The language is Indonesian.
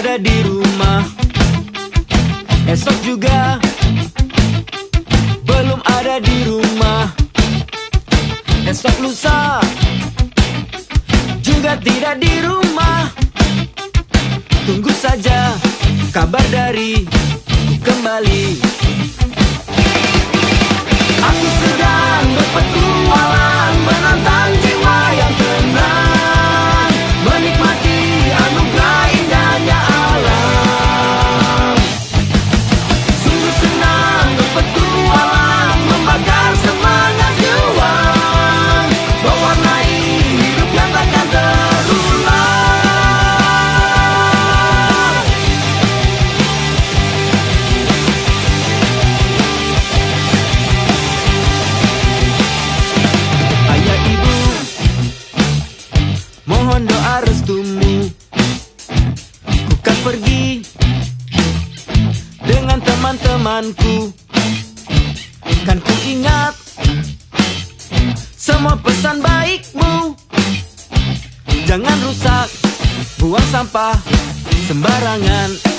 ada di rumah. Esok juga belum ada di rumah. Esok lusa juga tidak di rumah. Tunggu saja kabar dari kembali doa restumu Ku kan pergi Dengan teman-temanku. Kan ku ingat Semua pesan baikmu. Jangan rusak Buang sampah Sembarangan